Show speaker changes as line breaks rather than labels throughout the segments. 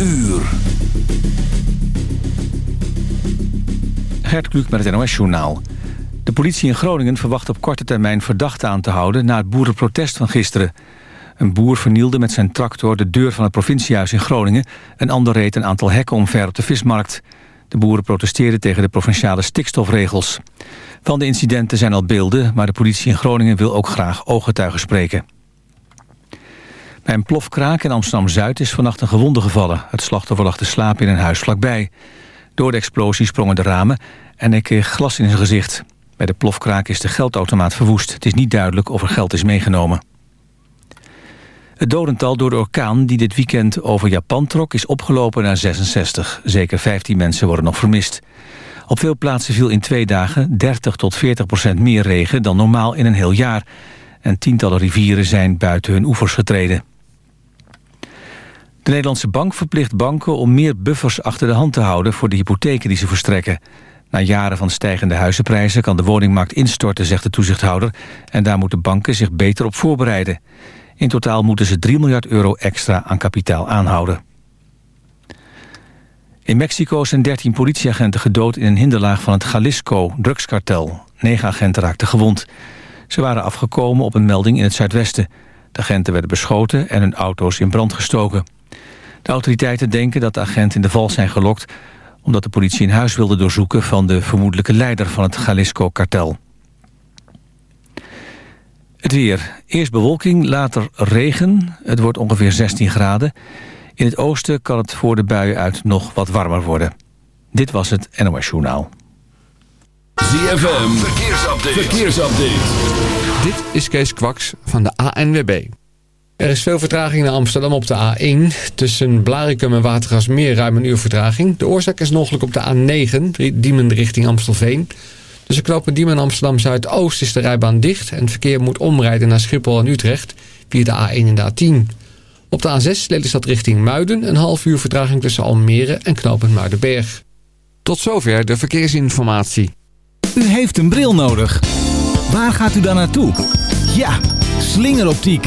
uur.
Gert Kluk met het NOS-journaal. De politie in Groningen verwacht op korte termijn verdachte aan te houden... na het boerenprotest van gisteren. Een boer vernielde met zijn tractor de deur van het provinciehuis in Groningen. Een ander reed een aantal hekken omver op de vismarkt. De boeren protesteerden tegen de provinciale stikstofregels. Van de incidenten zijn al beelden, maar de politie in Groningen wil ook graag ooggetuigen spreken. Bij een plofkraak in Amsterdam-Zuid is vannacht een gewonde gevallen. Het slachtoffer lag te slapen in een huis vlakbij. Door de explosie sprongen de ramen en hij kreeg glas in zijn gezicht. Bij de plofkraak is de geldautomaat verwoest. Het is niet duidelijk of er geld is meegenomen. Het dodental door de orkaan die dit weekend over Japan trok... is opgelopen naar 66. Zeker 15 mensen worden nog vermist. Op veel plaatsen viel in twee dagen 30 tot 40 procent meer regen... dan normaal in een heel jaar. En tientallen rivieren zijn buiten hun oevers getreden. De Nederlandse bank verplicht banken om meer buffers achter de hand te houden... voor de hypotheken die ze verstrekken. Na jaren van stijgende huizenprijzen kan de woningmarkt instorten, zegt de toezichthouder. En daar moeten banken zich beter op voorbereiden. In totaal moeten ze 3 miljard euro extra aan kapitaal aanhouden. In Mexico zijn 13 politieagenten gedood in een hinderlaag van het Jalisco-drugskartel. Negen agenten raakten gewond. Ze waren afgekomen op een melding in het zuidwesten. De agenten werden beschoten en hun auto's in brand gestoken. De autoriteiten denken dat de agenten in de val zijn gelokt... omdat de politie een huis wilde doorzoeken van de vermoedelijke leider van het Jalisco-kartel. Het weer. Eerst bewolking, later regen. Het wordt ongeveer 16 graden. In het oosten kan het voor de buien uit nog wat warmer worden. Dit was het NOS Journaal.
ZFM, verkeersupdate. verkeersupdate.
Dit is Kees Kwaks van de ANWB. Er is veel vertraging naar Amsterdam op de A1. Tussen Blarikum en Watergasmeer ruim een uur vertraging. De oorzaak is nog op de A9, Diemen richting Amstelveen. Tussen knopen Diemen en Amsterdam Zuidoost is de rijbaan dicht... en het verkeer moet omrijden naar Schiphol en Utrecht via de A1 en de A10. Op de A6 Lelystad richting Muiden... een half uur vertraging tussen Almere en knooppunt Muidenberg. Tot zover de verkeersinformatie.
U heeft een bril nodig. Waar gaat u dan naartoe? Ja, slingeroptiek.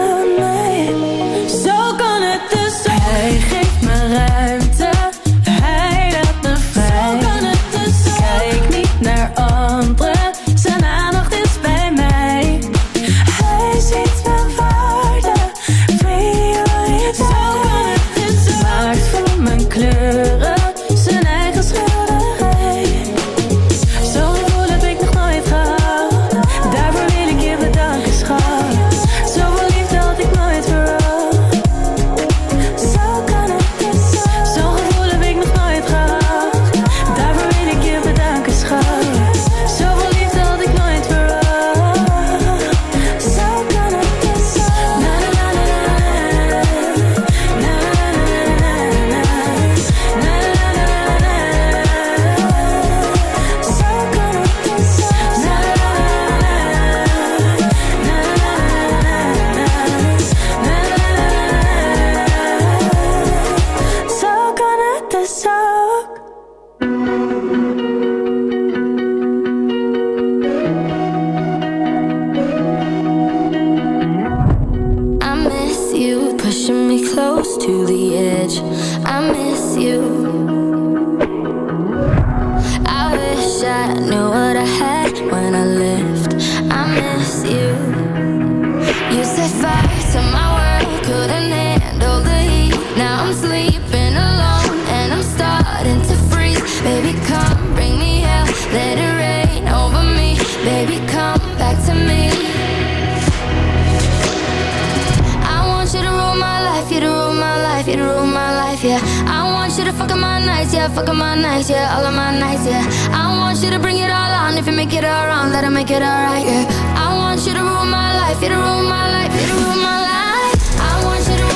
yeah, fuck up my nights, yeah, all of my nights, yeah. I want you to bring it all on, if you make it all wrong, let it make it alright, yeah. I want you to rule my life, you to rule my life, you to rule my life. I want you to.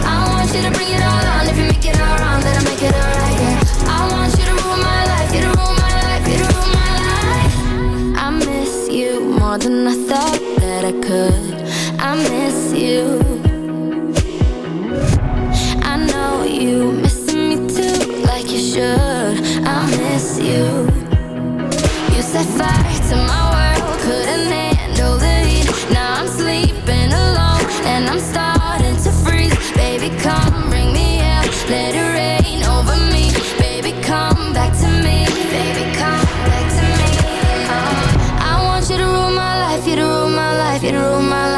I all. I bring it all on, if you make it all wrong, let it make it alright, yeah. I want you to rule my life, you to rule my life, you to rule my life. I miss you more than I thought that I could. Should. I miss you. You set fire to my world, couldn't handle the heat. Now I'm sleeping alone and I'm starting to freeze. Baby, come bring me hell, let it rain over me. Baby, come back to me. Baby, come back to me. Oh. I want you to rule my life, you to rule my life, you to rule my life,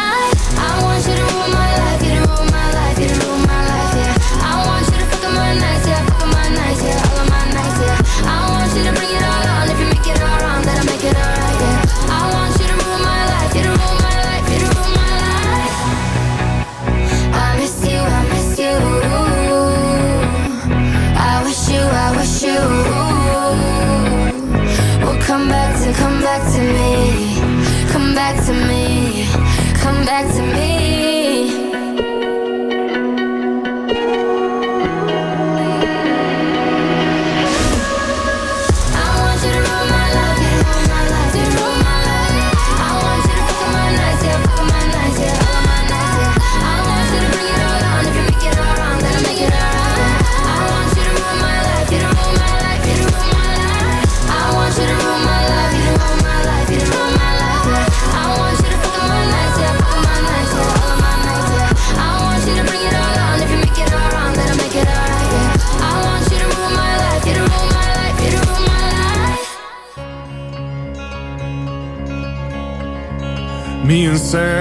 Back to me.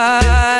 vai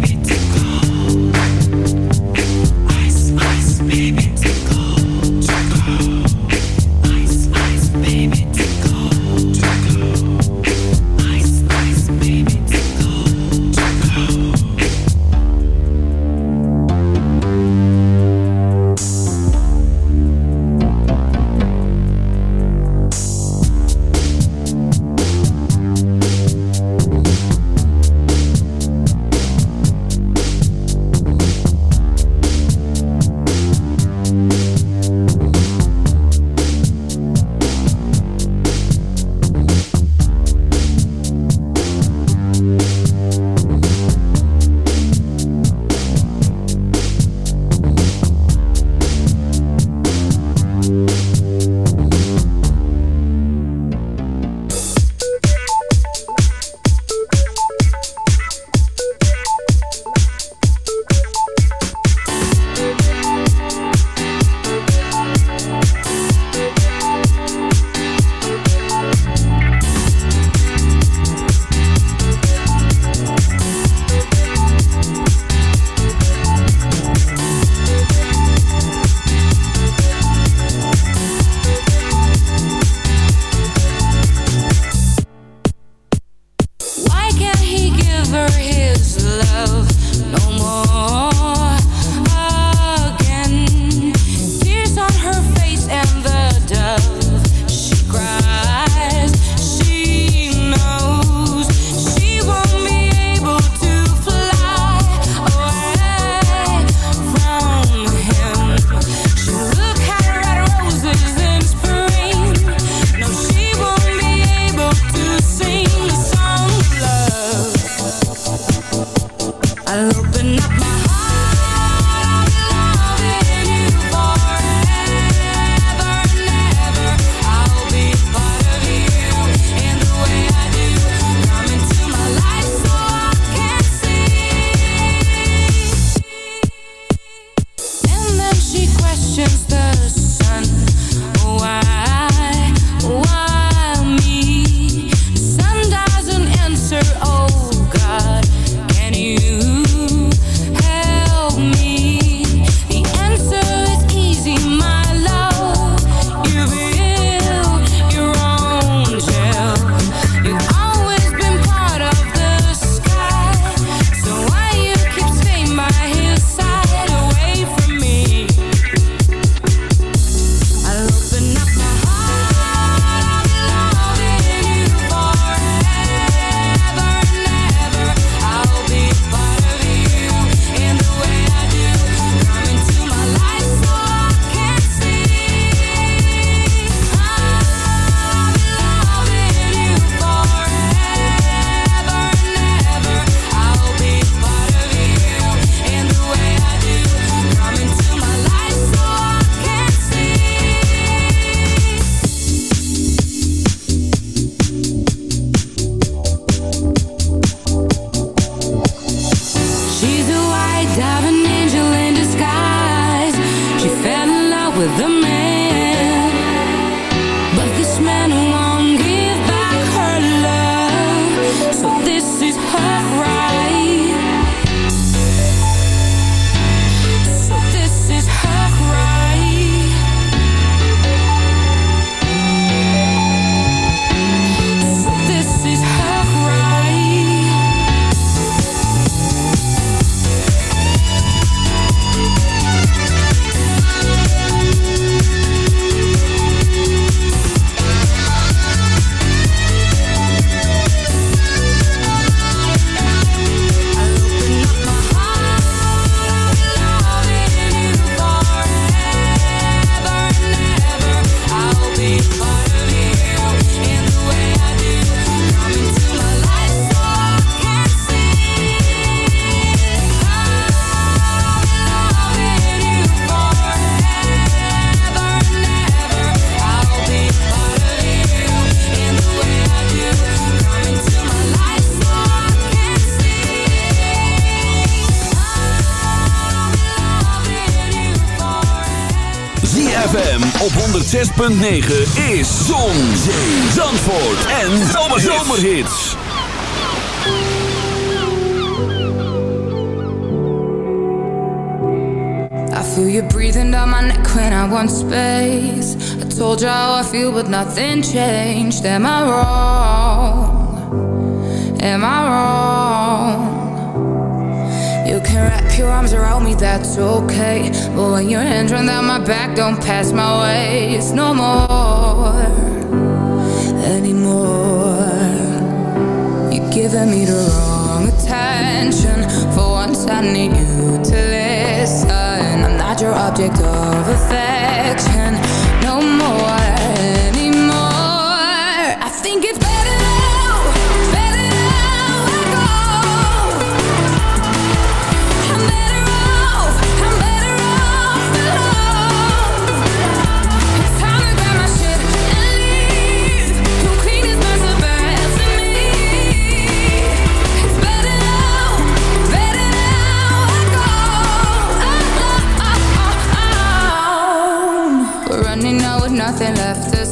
106.9 is Zon, Zee, Zandvoort en Zomerhits.
I feel you breathing down my neck when I want space. I told you how I feel but nothing changed. Am I wrong? Am I wrong? You can wrap your arms around me, that's okay. But when your hands run down my back, don't pass my way. It's no more anymore. You're giving me the wrong attention. For once, I need you to listen. I'm not your object of affection no more.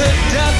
to death.